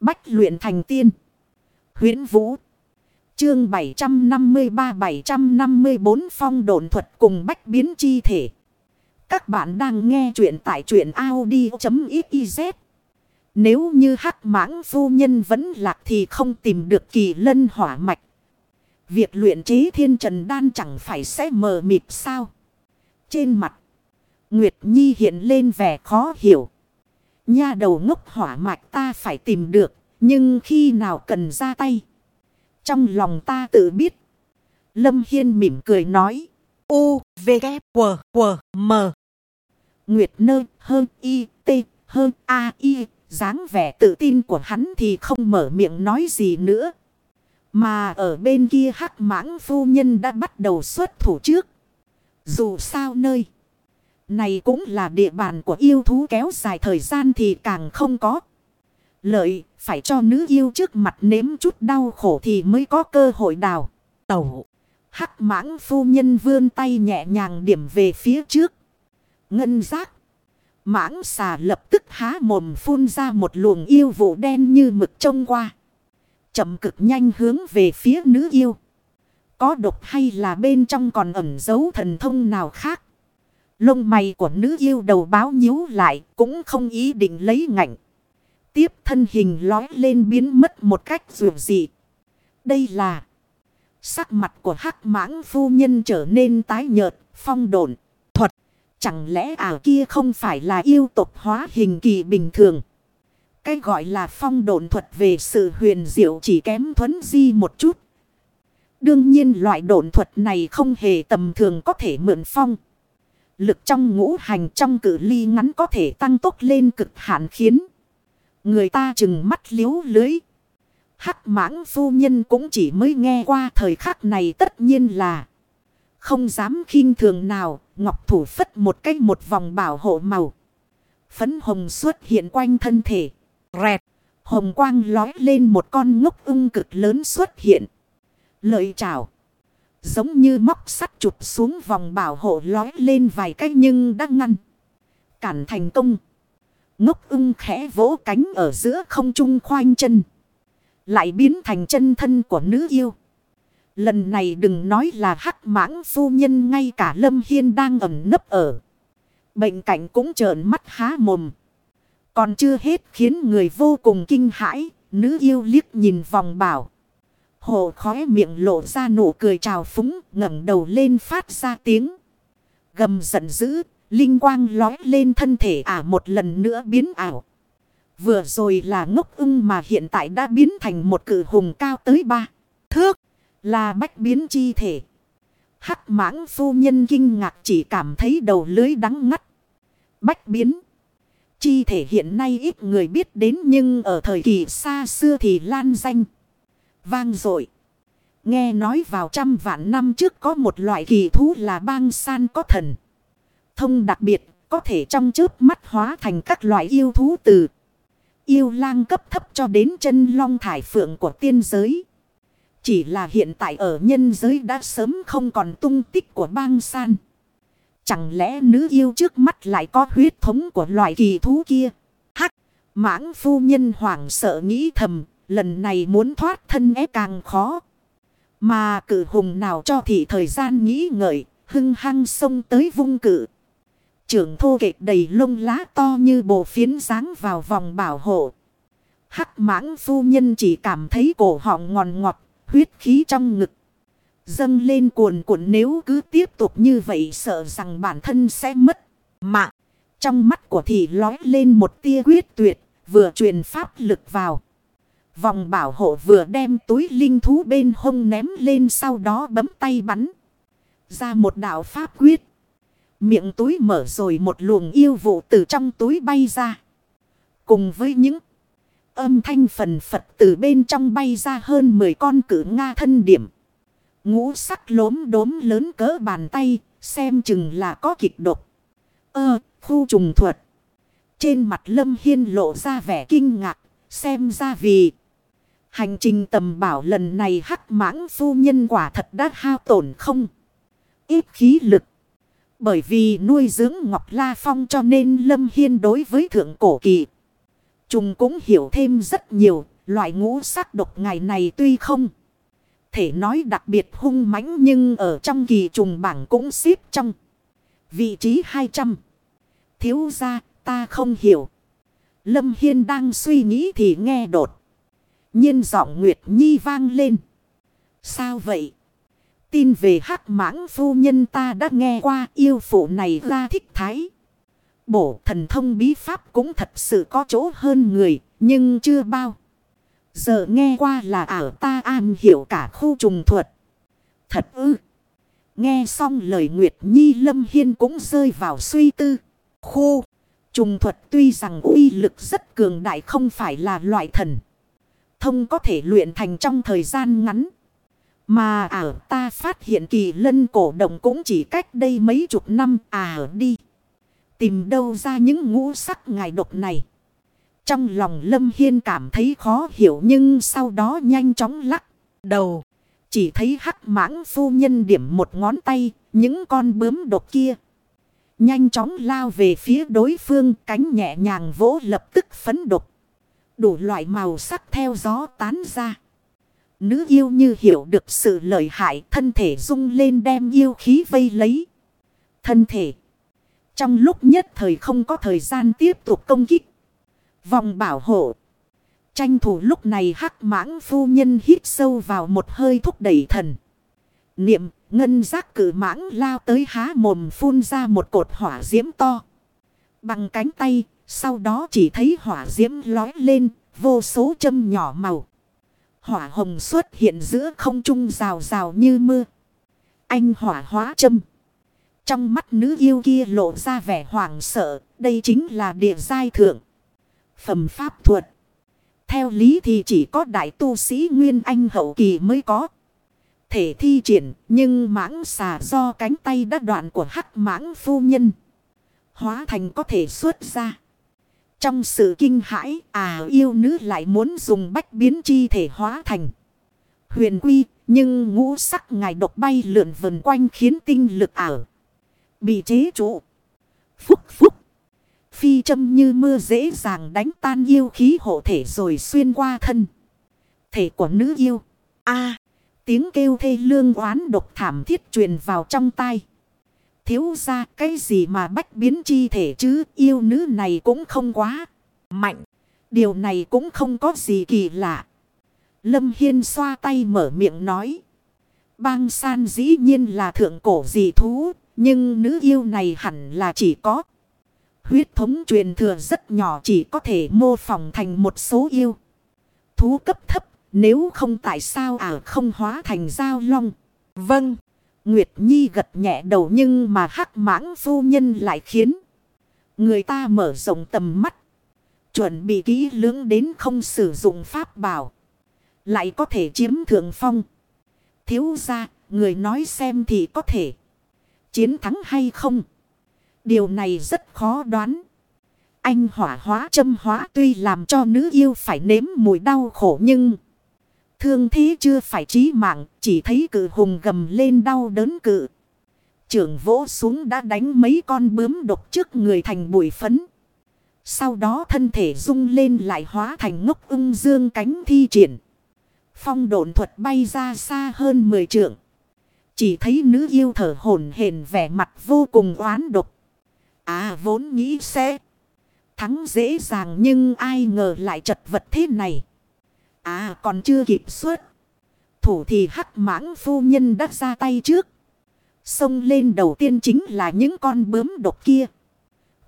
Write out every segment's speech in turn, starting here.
Bách luyện thành tiên. huyễn Vũ. Chương 753-754 phong độn thuật cùng bách biến chi thể. Các bạn đang nghe truyện tại truyện Audi.xyz. Nếu như hắc mãng phu nhân vẫn lạc thì không tìm được kỳ lân hỏa mạch. Việc luyện chế thiên trần đan chẳng phải sẽ mờ mịt sao. Trên mặt. Nguyệt Nhi hiện lên vẻ khó hiểu. Nha đầu ngốc hỏa mạch ta phải tìm được. Nhưng khi nào cần ra tay. Trong lòng ta tự biết. Lâm Hiên mỉm cười nói. U, V, K, W, W, M. Nguyệt nơ, hơn, y, t, hơn, a, y. dáng vẻ tự tin của hắn thì không mở miệng nói gì nữa. Mà ở bên kia hắc mãng phu nhân đã bắt đầu xuất thủ trước. Dù sao nơi. Này cũng là địa bàn của yêu thú kéo dài thời gian thì càng không có. Lợi, phải cho nữ yêu trước mặt nếm chút đau khổ thì mới có cơ hội đào. Tẩu. Hắc mãng phu nhân vươn tay nhẹ nhàng điểm về phía trước. Ngân giác. Mãng xà lập tức há mồm phun ra một luồng yêu vụ đen như mực trông qua. Chậm cực nhanh hướng về phía nữ yêu. Có độc hay là bên trong còn ẩn giấu thần thông nào khác? Lông mày của nữ yêu đầu báo nhíu lại cũng không ý định lấy ngạnh. Tiếp thân hình lói lên biến mất một cách dù dị. Đây là sắc mặt của hắc mãng phu nhân trở nên tái nhợt, phong độn, thuật. Chẳng lẽ à kia không phải là yêu tục hóa hình kỳ bình thường? Cái gọi là phong độn thuật về sự huyền diệu chỉ kém thuấn di một chút. Đương nhiên loại độn thuật này không hề tầm thường có thể mượn phong. Lực trong ngũ hành trong cử ly ngắn có thể tăng tốc lên cực hạn khiến người ta chừng mắt liếu lưới. Hắc mãng phu nhân cũng chỉ mới nghe qua thời khắc này tất nhiên là không dám khinh thường nào. Ngọc thủ phất một cách một vòng bảo hộ màu. Phấn hồng xuất hiện quanh thân thể. Rẹt. Hồng quang lói lên một con ngốc ưng cực lớn xuất hiện. Lợi chào Giống như móc sắt chụp xuống vòng bảo hộ lói lên vài cách nhưng đã ngăn. Cản thành công. Ngốc ưng khẽ vỗ cánh ở giữa không trung khoanh chân. Lại biến thành chân thân của nữ yêu. Lần này đừng nói là hắc mãng phu nhân, ngay cả Lâm Hiên đang ẩn nấp ở. Bệnh cảnh cũng trợn mắt há mồm. Còn chưa hết khiến người vô cùng kinh hãi. Nữ yêu liếc nhìn vòng bảo. Hồ khói miệng lộ ra nụ cười trào phúng, ngẩng đầu lên phát ra tiếng. Gầm giận dữ. Linh quang lói lên thân thể ả một lần nữa biến ảo. Vừa rồi là ngốc ưng mà hiện tại đã biến thành một cử hùng cao tới ba thước. Là bách biến chi thể. Hắc mãng phu nhân kinh ngạc chỉ cảm thấy đầu lưới đắng ngắt. Bách biến. Chi thể hiện nay ít người biết đến nhưng ở thời kỳ xa xưa thì lan danh. Vang dội Nghe nói vào trăm vạn năm trước có một loại kỳ thú là bang san có thần. Thông đặc biệt có thể trong chớp mắt hóa thành các loại yêu thú từ. Yêu lang cấp thấp cho đến chân long thải phượng của tiên giới. Chỉ là hiện tại ở nhân giới đã sớm không còn tung tích của bang san. Chẳng lẽ nữ yêu trước mắt lại có huyết thống của loại kỳ thú kia? Hắc, mãng phu nhân hoảng sợ nghĩ thầm, lần này muốn thoát thân ép càng khó. Mà cử hùng nào cho thị thời gian nghĩ ngợi, hưng hăng xông tới vung cử. Trưởng thô kệch đầy lông lá to như bộ phiến sáng vào vòng bảo hộ. Hắc mãng phu nhân chỉ cảm thấy cổ họng ngòn ngọt, huyết khí trong ngực. Dâng lên cuồn cuộn nếu cứ tiếp tục như vậy sợ rằng bản thân sẽ mất mạng. Trong mắt của thị lói lên một tia quyết tuyệt, vừa truyền pháp lực vào. Vòng bảo hộ vừa đem túi linh thú bên hông ném lên sau đó bấm tay bắn. Ra một đạo pháp quyết. Miệng túi mở rồi một luồng yêu vụ từ trong túi bay ra. Cùng với những âm thanh phần Phật từ bên trong bay ra hơn 10 con cử Nga thân điểm. Ngũ sắc lốm đốm lớn cỡ bàn tay, xem chừng là có kịch độc. Ơ, khu trùng thuật. Trên mặt Lâm Hiên lộ ra vẻ kinh ngạc, xem ra vì... Hành trình tầm bảo lần này hắc mãng phu nhân quả thật đã hao tổn không? Ít khí lực. Bởi vì nuôi dưỡng Ngọc La Phong cho nên Lâm Hiên đối với thượng cổ kỳ. Trùng cũng hiểu thêm rất nhiều, loại ngũ sắc độc ngày này tuy không thể nói đặc biệt hung mãnh nhưng ở trong kỳ trùng bảng cũng xếp trong vị trí 200. Thiếu ra ta không hiểu. Lâm Hiên đang suy nghĩ thì nghe đột nhiên giọng Nguyệt Nhi vang lên. Sao vậy? Tin về hắc mãng phu nhân ta đã nghe qua yêu phụ này ra thích thái. Bổ thần thông bí pháp cũng thật sự có chỗ hơn người, nhưng chưa bao. Giờ nghe qua là ảo ta an hiểu cả khu trùng thuật. Thật ư. Nghe xong lời Nguyệt Nhi Lâm Hiên cũng rơi vào suy tư. Khu. Trùng thuật tuy rằng uy lực rất cường đại không phải là loại thần. Thông có thể luyện thành trong thời gian ngắn. Mà ảo ta phát hiện kỳ lân cổ động cũng chỉ cách đây mấy chục năm à đi. Tìm đâu ra những ngũ sắc ngài độc này. Trong lòng Lâm Hiên cảm thấy khó hiểu nhưng sau đó nhanh chóng lắc đầu. Chỉ thấy hắc mãng phu nhân điểm một ngón tay, những con bướm độc kia. Nhanh chóng lao về phía đối phương, cánh nhẹ nhàng vỗ lập tức phấn độc. Đủ loại màu sắc theo gió tán ra. Nữ yêu như hiểu được sự lợi hại, thân thể rung lên đem yêu khí vây lấy. Thân thể. Trong lúc nhất thời không có thời gian tiếp tục công kích. Vòng bảo hộ. Tranh thủ lúc này hắc mãng phu nhân hít sâu vào một hơi thúc đẩy thần. Niệm ngân giác cử mãng lao tới há mồm phun ra một cột hỏa diễm to. Bằng cánh tay, sau đó chỉ thấy hỏa diễm lói lên, vô số châm nhỏ màu. Hỏa hồng xuất hiện giữa không trung rào rào như mưa. Anh hỏa hóa châm. Trong mắt nữ yêu kia lộ ra vẻ hoảng sợ, đây chính là địa giai thượng. Phẩm pháp thuật. Theo lý thì chỉ có đại tu sĩ Nguyên Anh hậu kỳ mới có. Thể thi triển nhưng mãng xà do cánh tay đã đoạn của hắc mãng phu nhân. Hóa thành có thể xuất ra. Trong sự kinh hãi à yêu nữ lại muốn dùng bách biến chi thể hóa thành. Huyền quy, nhưng ngũ sắc ngài độc bay lượn vần quanh khiến tinh lực ảo. Bị chế trụ. Phúc phúc. Phi châm như mưa dễ dàng đánh tan yêu khí hộ thể rồi xuyên qua thân. Thể của nữ yêu. a, tiếng kêu thê lương oán độc thảm thiết truyền vào trong tai. Thiếu ra cái gì mà bách biến chi thể chứ yêu nữ này cũng không quá mạnh. Điều này cũng không có gì kỳ lạ. Lâm Hiên xoa tay mở miệng nói. Bang san dĩ nhiên là thượng cổ dị thú. Nhưng nữ yêu này hẳn là chỉ có Huyết thống truyền thừa rất nhỏ chỉ có thể mô phỏng thành một số yêu. Thú cấp thấp, nếu không tại sao ả không hóa thành giao long. Vâng, Nguyệt Nhi gật nhẹ đầu nhưng mà hắc mãng phu nhân lại khiến người ta mở rộng tầm mắt. Chuẩn bị kỹ lưỡng đến không sử dụng pháp bảo. Lại có thể chiếm thượng phong. Thiếu ra, người nói xem thì có thể chiến thắng hay không. Điều này rất khó đoán. Anh hỏa hóa châm hóa tuy làm cho nữ yêu phải nếm mùi đau khổ nhưng... Thương thế chưa phải trí mạng, chỉ thấy cự hùng gầm lên đau đớn cự. Trưởng vỗ xuống đã đánh mấy con bướm độc trước người thành bụi phấn. Sau đó thân thể rung lên lại hóa thành ngốc ung dương cánh thi triển. Phong độn thuật bay ra xa hơn 10 trượng. Chỉ thấy nữ yêu thở hổn hển vẻ mặt vô cùng oán độc. À vốn nghĩ sẽ thắng dễ dàng nhưng ai ngờ lại chật vật thế này. À còn chưa kịp xuất. Thủ thì hắc mãng phu nhân đã ra tay trước. Xông lên đầu tiên chính là những con bướm độc kia.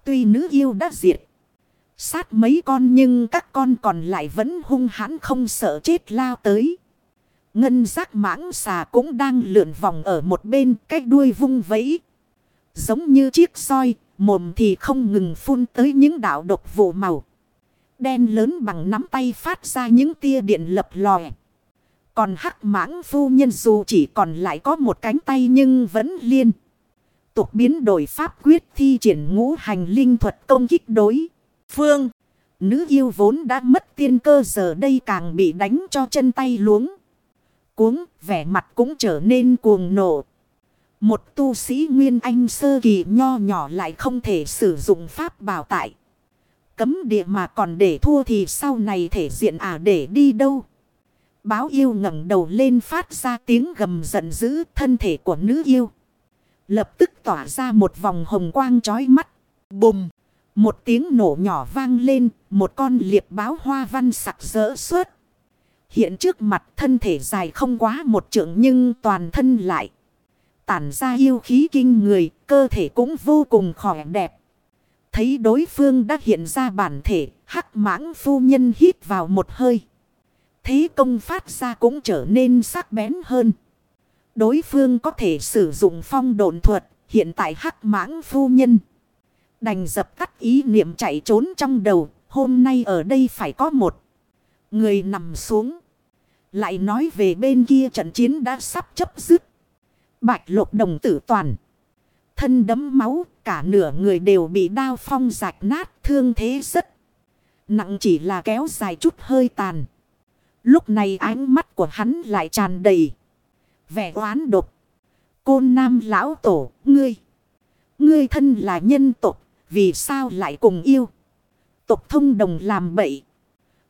Tuy nữ yêu đã diệt. Sát mấy con nhưng các con còn lại vẫn hung hãn không sợ chết lao tới. Ngân giác mãng xà cũng đang lượn vòng ở một bên cái đuôi vung vẫy. Giống như chiếc soi, mồm thì không ngừng phun tới những đạo độc vụ màu. Đen lớn bằng nắm tay phát ra những tia điện lập lòe. Còn hắc mãng phu nhân dù chỉ còn lại có một cánh tay nhưng vẫn liên. Tục biến đổi pháp quyết thi triển ngũ hành linh thuật công kích đối. Phương, nữ yêu vốn đã mất tiên cơ giờ đây càng bị đánh cho chân tay luống. Cuống, vẻ mặt cũng trở nên cuồng nộ. Một tu sĩ Nguyên Anh sơ kỳ nho nhỏ lại không thể sử dụng pháp bảo tại cấm địa mà còn để thua thì sau này thể diện à để đi đâu. Báo yêu ngẩng đầu lên phát ra tiếng gầm giận dữ thân thể của nữ yêu. Lập tức tỏa ra một vòng hồng quang chói mắt. Bùm! Một tiếng nổ nhỏ vang lên, một con liệp báo hoa văn sặc rỡ suốt. Hiện trước mặt thân thể dài không quá một trượng nhưng toàn thân lại. Tản ra yêu khí kinh người, cơ thể cũng vô cùng khỏe đẹp. Thấy đối phương đã hiện ra bản thể, hắc mãng phu nhân hít vào một hơi. Thế công phát ra cũng trở nên sắc bén hơn. Đối phương có thể sử dụng phong độn thuật, hiện tại hắc mãng phu nhân. Đành dập tắt ý niệm chạy trốn trong đầu, hôm nay ở đây phải có một người nằm xuống. Lại nói về bên kia trận chiến đã sắp chấp dứt. Bạch lục đồng tử toàn. Thân đấm máu, cả nửa người đều bị đao phong rạch nát, thương thế rất nặng chỉ là kéo dài chút hơi tàn. Lúc này ánh mắt của hắn lại tràn đầy. Vẻ oán độc. Côn nam lão tổ, ngươi. Ngươi thân là nhân tộc, vì sao lại cùng yêu. Tộc thông đồng làm bậy.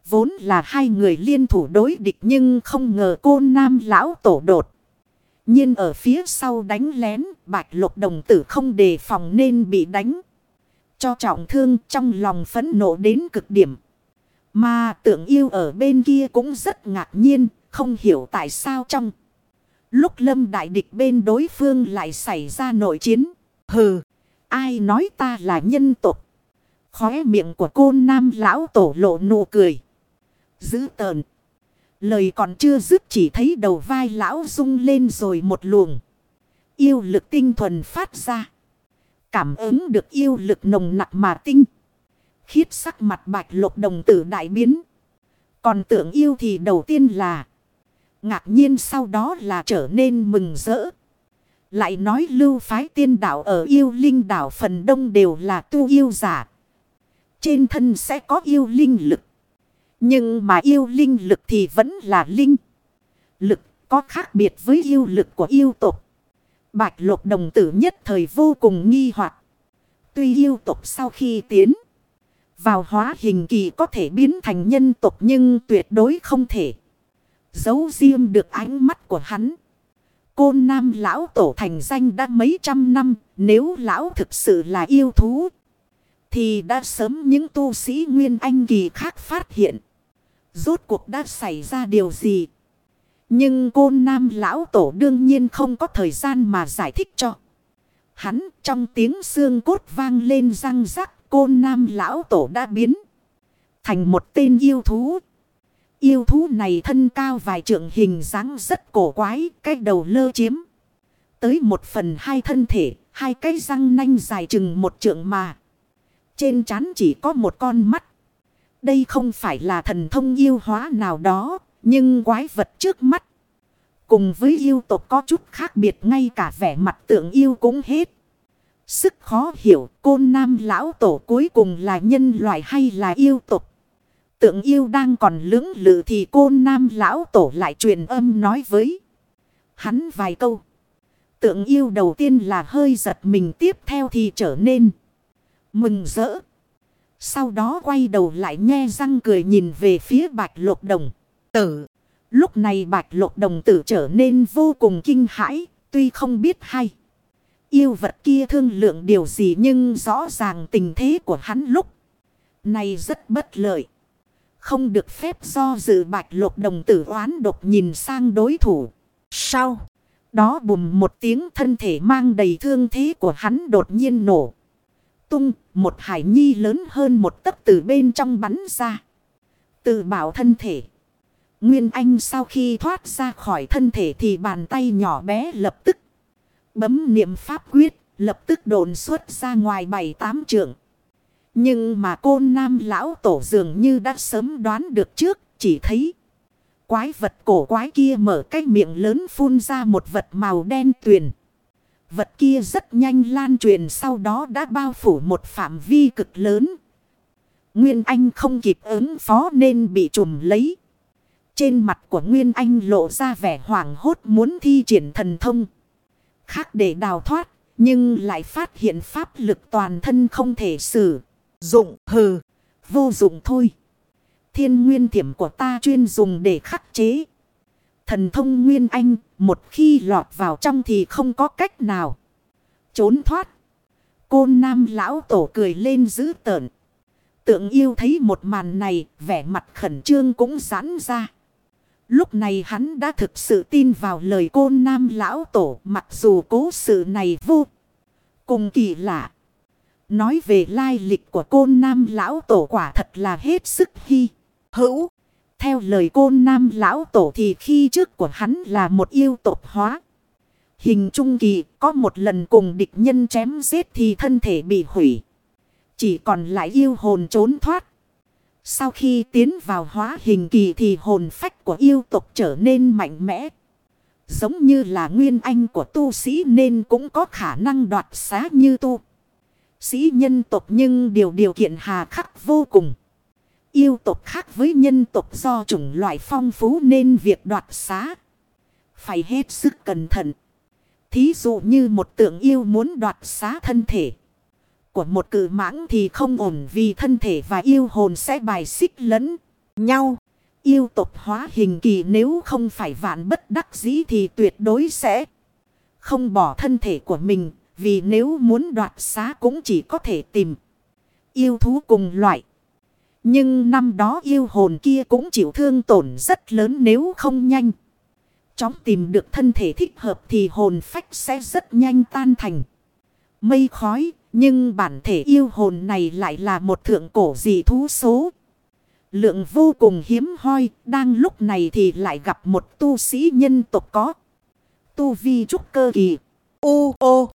Vốn là hai người liên thủ đối địch nhưng không ngờ côn nam lão tổ đột nhiên ở phía sau đánh lén, bạch lục đồng tử không đề phòng nên bị đánh. Cho trọng thương trong lòng phấn nộ đến cực điểm. Mà tượng yêu ở bên kia cũng rất ngạc nhiên, không hiểu tại sao trong. Lúc lâm đại địch bên đối phương lại xảy ra nội chiến. Hừ, ai nói ta là nhân tục. Khóe miệng của côn nam lão tổ lộ nụ cười. Giữ tờn. Lời còn chưa dứt chỉ thấy đầu vai lão rung lên rồi một luồng. Yêu lực tinh thuần phát ra. Cảm ứng được yêu lực nồng nặc mà tinh. Khiết sắc mặt bạch lục đồng tử đại biến. Còn tưởng yêu thì đầu tiên là. Ngạc nhiên sau đó là trở nên mừng rỡ. Lại nói lưu phái tiên đạo ở yêu linh đảo phần đông đều là tu yêu giả. Trên thân sẽ có yêu linh lực. Nhưng mà yêu linh lực thì vẫn là linh. Lực có khác biệt với yêu lực của yêu tộc Bạch lục đồng tử nhất thời vô cùng nghi hoặc Tuy yêu tộc sau khi tiến vào hóa hình kỳ có thể biến thành nhân tộc nhưng tuyệt đối không thể. Giấu riêng được ánh mắt của hắn. Côn nam lão tổ thành danh đã mấy trăm năm. Nếu lão thực sự là yêu thú. Thì đã sớm những tu sĩ nguyên anh kỳ khác phát hiện. Rốt cuộc đã xảy ra điều gì? Nhưng côn nam lão tổ đương nhiên không có thời gian mà giải thích cho. Hắn trong tiếng xương cốt vang lên răng rắc côn nam lão tổ đã biến. Thành một tên yêu thú. Yêu thú này thân cao vài trượng hình dáng rất cổ quái, cái đầu lơ chiếm. Tới một phần hai thân thể, hai cái răng nanh dài chừng một trượng mà. Trên trán chỉ có một con mắt. Đây không phải là thần thông yêu hóa nào đó, nhưng quái vật trước mắt. Cùng với yêu tộc có chút khác biệt ngay cả vẻ mặt tượng yêu cũng hết. Sức khó hiểu côn nam lão tổ cuối cùng là nhân loại hay là yêu tộc. Tượng yêu đang còn lưỡng lự thì côn nam lão tổ lại truyền âm nói với hắn vài câu. Tượng yêu đầu tiên là hơi giật mình tiếp theo thì trở nên mừng rỡ. Sau đó quay đầu lại nhe răng cười nhìn về phía bạch lục đồng tử. Lúc này bạch lục đồng tử trở nên vô cùng kinh hãi, tuy không biết hay. Yêu vật kia thương lượng điều gì nhưng rõ ràng tình thế của hắn lúc này rất bất lợi. Không được phép do dự bạch lục đồng tử oán độc nhìn sang đối thủ. Sau đó bùm một tiếng thân thể mang đầy thương thế của hắn đột nhiên nổ. Tung một hải nhi lớn hơn một tấc từ bên trong bắn ra. Tự bảo thân thể. Nguyên Anh sau khi thoát ra khỏi thân thể thì bàn tay nhỏ bé lập tức Bấm niệm pháp quyết, lập tức đồn xuất ra ngoài bảy tám trượng. Nhưng mà côn nam lão tổ dường như đã sớm đoán được trước, chỉ thấy. Quái vật cổ quái kia mở cái miệng lớn phun ra một vật màu đen tuyền. Vật kia rất nhanh lan truyền sau đó đã bao phủ một phạm vi cực lớn. Nguyên Anh không kịp ứng phó nên bị trùm lấy. Trên mặt của Nguyên Anh lộ ra vẻ hoảng hốt muốn thi triển thần thông khác để đào thoát, nhưng lại phát hiện pháp lực toàn thân không thể sử dụng. Hừ, Vô dụng thôi. Thiên nguyên thiểm của ta chuyên dùng để khắc chế. Thần thông nguyên anh, một khi lọt vào trong thì không có cách nào. Trốn thoát. Côn nam lão tổ cười lên dữ tợn. Tượng yêu thấy một màn này, vẻ mặt khẩn trương cũng giãn ra. Lúc này hắn đã thực sự tin vào lời côn nam lão tổ mặc dù cố sự này vô cùng kỳ lạ. Nói về lai lịch của côn nam lão tổ quả thật là hết sức hy hữu. Theo lời côn nam lão tổ thì khi trước của hắn là một yêu tộc hóa. Hình trung kỳ, có một lần cùng địch nhân chém giết thì thân thể bị hủy. Chỉ còn lại yêu hồn trốn thoát. Sau khi tiến vào hóa hình kỳ thì hồn phách của yêu tộc trở nên mạnh mẽ. Giống như là nguyên anh của tu sĩ nên cũng có khả năng đoạt xá như tu. Sĩ nhân tộc nhưng điều điều kiện hà khắc vô cùng. Yêu tộc khác với nhân tộc do chủng loại phong phú nên việc đoạt xá. Phải hết sức cẩn thận. Thí dụ như một tượng yêu muốn đoạt xá thân thể. Của một cử mãng thì không ổn vì thân thể và yêu hồn sẽ bài xích lẫn nhau. Yêu tộc hóa hình kỳ nếu không phải vạn bất đắc dĩ thì tuyệt đối sẽ không bỏ thân thể của mình. Vì nếu muốn đoạt xá cũng chỉ có thể tìm yêu thú cùng loại. Nhưng năm đó yêu hồn kia cũng chịu thương tổn rất lớn nếu không nhanh. Chóng tìm được thân thể thích hợp thì hồn phách sẽ rất nhanh tan thành. Mây khói, nhưng bản thể yêu hồn này lại là một thượng cổ dị thú số. Lượng vô cùng hiếm hoi, đang lúc này thì lại gặp một tu sĩ nhân tộc có. Tu vi trúc cơ kỳ. Ô ô!